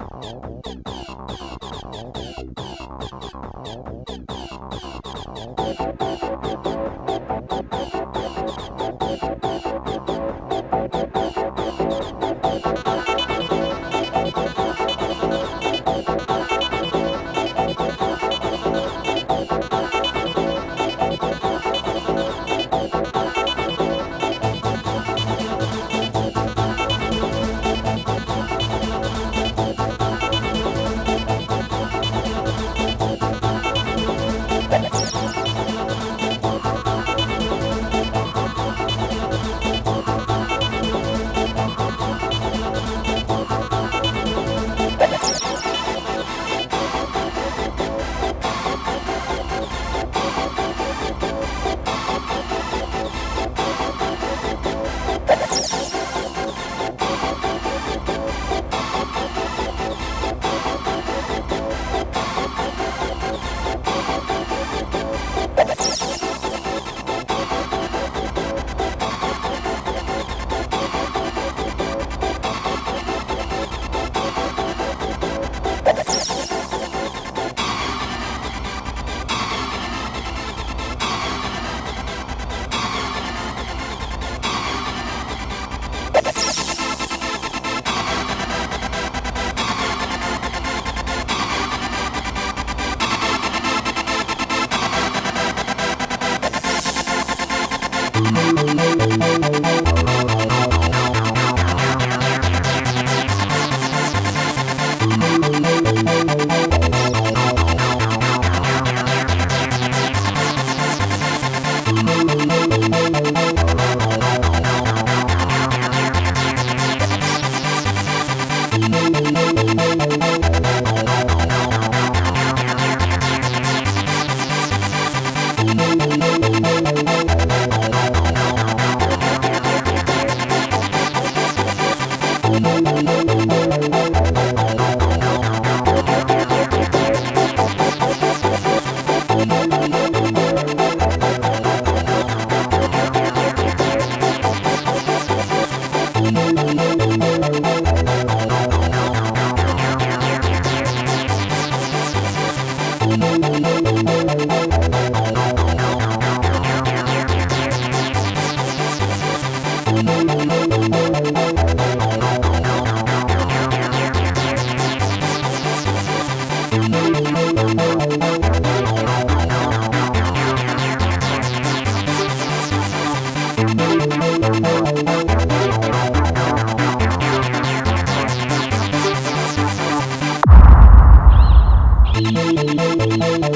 Oh, oh, oh.